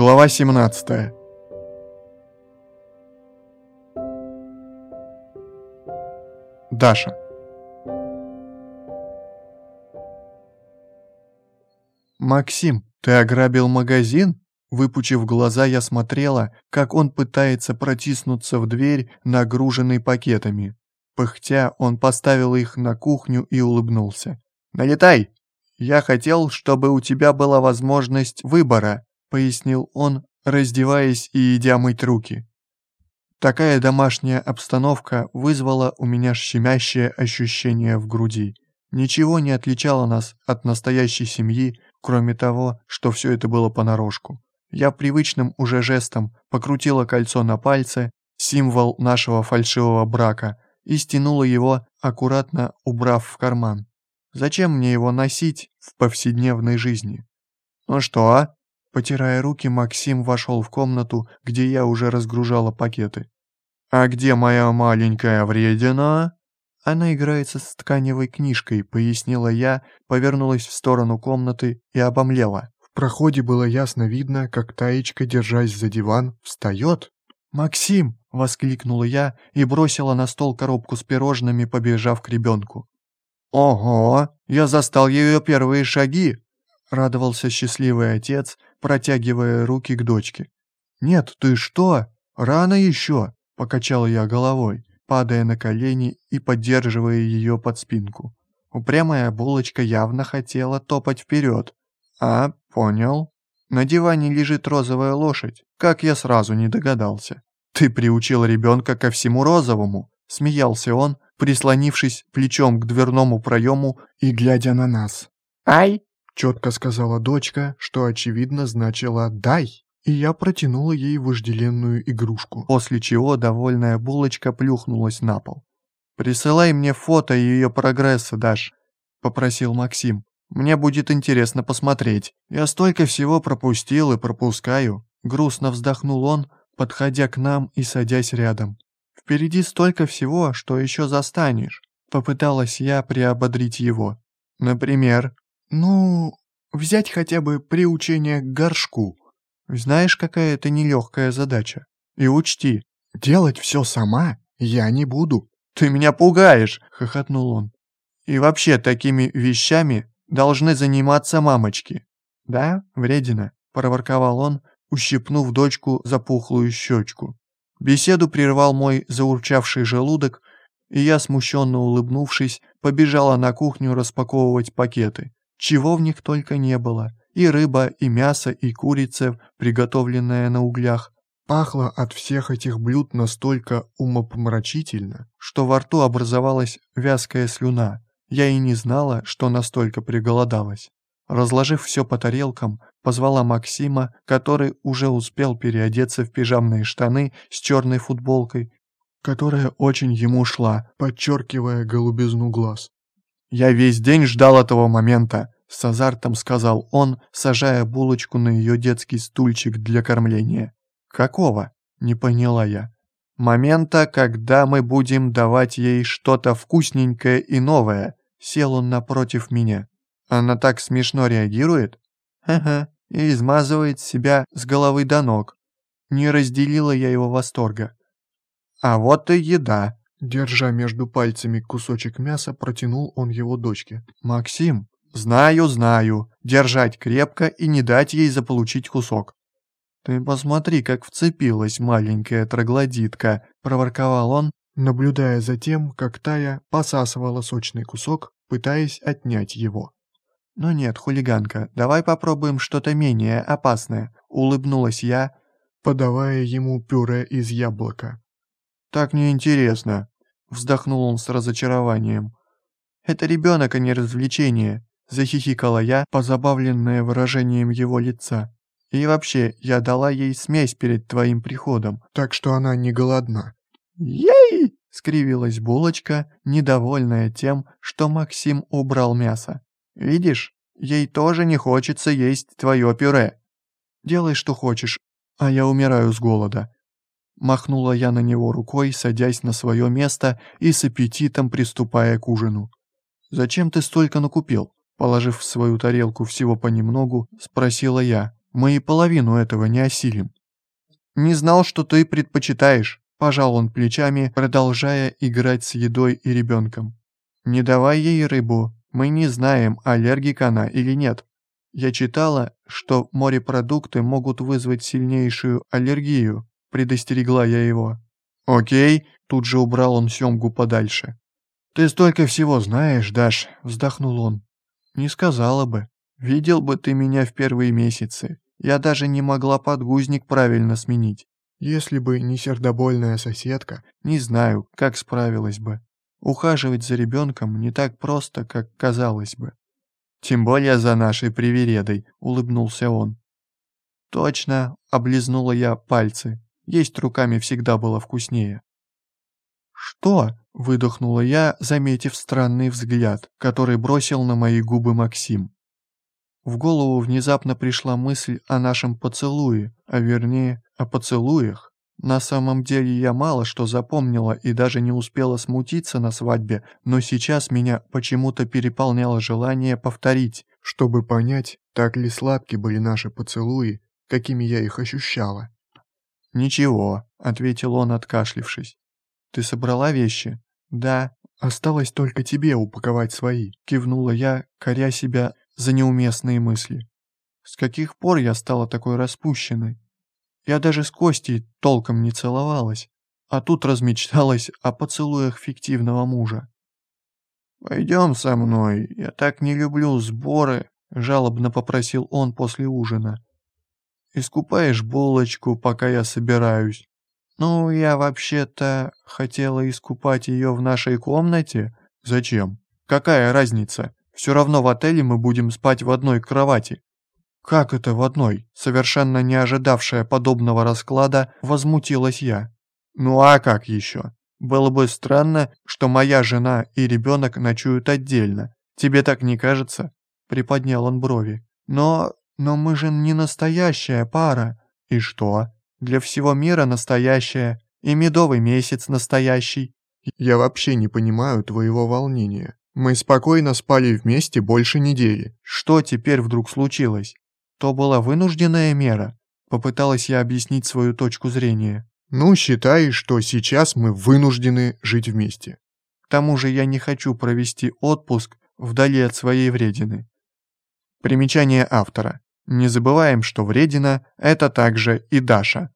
Глава 17 Даша «Максим, ты ограбил магазин?» Выпучив глаза, я смотрела, как он пытается протиснуться в дверь, нагруженный пакетами. Пыхтя, он поставил их на кухню и улыбнулся. «Налетай! Я хотел, чтобы у тебя была возможность выбора», — пояснил он, раздеваясь и идя мыть руки. Такая домашняя обстановка вызвала у меня щемящее ощущение в груди. Ничего не отличало нас от настоящей семьи, кроме того, что все это было понарошку. Я привычным уже жестом покрутила кольцо на пальце, символ нашего фальшивого брака, и стянула его, аккуратно убрав в карман. Зачем мне его носить в повседневной жизни? Ну что? Потирая руки, Максим вошел в комнату, где я уже разгружала пакеты. «А где моя маленькая вредина?» «Она играется с тканевой книжкой», — пояснила я, повернулась в сторону комнаты и обомлела. В проходе было ясно видно, как Таечка, держась за диван, встает. «Максим!» — воскликнула я и бросила на стол коробку с пирожными, побежав к ребенку. «Ого! Я застал ее первые шаги!» — радовался счастливый отец, протягивая руки к дочке. «Нет, ты что? Рано еще!» — покачал я головой, падая на колени и поддерживая ее под спинку. Упрямая булочка явно хотела топать вперед. «А, понял. На диване лежит розовая лошадь, как я сразу не догадался. Ты приучил ребенка ко всему розовому!» — смеялся он, прислонившись плечом к дверному проему и глядя на нас. «Ай!» — четко сказала дочка, что очевидно значило «дай». И я протянула ей вожделенную игрушку, после чего довольная булочка плюхнулась на пол. «Присылай мне фото ее прогресса, Даш», — попросил Максим. «Мне будет интересно посмотреть. Я столько всего пропустил и пропускаю». Грустно вздохнул он, подходя к нам и садясь рядом. Впереди столько всего, что еще застанешь. Попыталась я приободрить его. Например, ну, взять хотя бы приучение к горшку. Знаешь, какая это нелегкая задача. И учти, делать все сама я не буду. Ты меня пугаешь, хохотнул он. И вообще такими вещами должны заниматься мамочки. Да, вредина, проворковал он, ущипнув дочку за пухлую щечку. Беседу прервал мой заурчавший желудок, и я, смущенно улыбнувшись, побежала на кухню распаковывать пакеты. Чего в них только не было. И рыба, и мясо, и курица, приготовленная на углях. Пахло от всех этих блюд настолько умопомрачительно, что во рту образовалась вязкая слюна. Я и не знала, что настолько приголодалась. Разложив все по тарелкам, позвала Максима, который уже успел переодеться в пижамные штаны с черной футболкой, которая очень ему шла, подчеркивая голубизну глаз. «Я весь день ждал этого момента», — с азартом сказал он, сажая булочку на ее детский стульчик для кормления. «Какого?» — не поняла я. «Момента, когда мы будем давать ей что-то вкусненькое и новое», — сел он напротив меня. Она так смешно реагирует. Ага, и измазывает себя с головы до ног. Не разделила я его восторга. А вот и еда. Держа между пальцами кусочек мяса, протянул он его дочке. «Максим, знаю, знаю. Держать крепко и не дать ей заполучить кусок». «Ты посмотри, как вцепилась маленькая троглодитка», — проворковал он, наблюдая за тем, как Тая посасывала сочный кусок, пытаясь отнять его. «Ну нет, хулиганка, давай попробуем что-то менее опасное», — улыбнулась я, подавая ему пюре из яблока. «Так неинтересно», — вздохнул он с разочарованием. «Это ребенок, а не развлечение», — захихикала я, позабавленная выражением его лица. «И вообще, я дала ей смесь перед твоим приходом, так что она не голодна». «Ей!» — скривилась булочка, недовольная тем, что Максим убрал мясо. Видишь, ей тоже не хочется есть твое пюре. Делай, что хочешь, а я умираю с голода». Махнула я на него рукой, садясь на свое место и с аппетитом приступая к ужину. «Зачем ты столько накупил?» Положив в свою тарелку всего понемногу, спросила я. Мы и половину этого не осилим. Не знал, что ты предпочитаешь, пожал он плечами, продолжая играть с едой и ребенком. Не давай ей рыбу, мы не знаем, аллергик она или нет. Я читала, что морепродукты могут вызвать сильнейшую аллергию, предостерегла я его. Окей, тут же убрал он семгу подальше. Ты столько всего знаешь, Даш, вздохнул он. Не сказала бы. Видел бы ты меня в первые месяцы. Я даже не могла подгузник правильно сменить. Если бы не сердобольная соседка, не знаю, как справилась бы. Ухаживать за ребенком не так просто, как казалось бы. Тем более за нашей привередой, улыбнулся он. Точно, облизнула я пальцы. Есть руками всегда было вкуснее. Что? выдохнула я, заметив странный взгляд, который бросил на мои губы Максим. В голову внезапно пришла мысль о нашем поцелуе, а вернее, о поцелуях. На самом деле я мало что запомнила и даже не успела смутиться на свадьбе, но сейчас меня почему-то переполняло желание повторить, чтобы понять, так ли сладки были наши поцелуи, какими я их ощущала. «Ничего», — ответил он, откашлившись. «Ты собрала вещи?» «Да, осталось только тебе упаковать свои», — кивнула я, коря себя за неуместные мысли. «С каких пор я стала такой распущенной?» Я даже с Костей толком не целовалась, а тут размечталась о поцелуях фиктивного мужа. «Пойдем со мной, я так не люблю сборы», — жалобно попросил он после ужина. «Искупаешь булочку, пока я собираюсь». «Ну, я вообще-то хотела искупать ее в нашей комнате». «Зачем? Какая разница? Все равно в отеле мы будем спать в одной кровати». «Как это в одной?» Совершенно не ожидавшая подобного расклада, возмутилась я. «Ну а как еще? Было бы странно, что моя жена и ребенок ночуют отдельно. Тебе так не кажется?» Приподнял он брови. «Но... но мы же не настоящая пара». «И что? Для всего мира настоящая. И медовый месяц настоящий». «Я вообще не понимаю твоего волнения. Мы спокойно спали вместе больше недели. Что теперь вдруг случилось?» то была вынужденная мера. Попыталась я объяснить свою точку зрения. Ну, считай, что сейчас мы вынуждены жить вместе. К тому же я не хочу провести отпуск вдали от своей вредины. Примечание автора. Не забываем, что вредина – это также и Даша.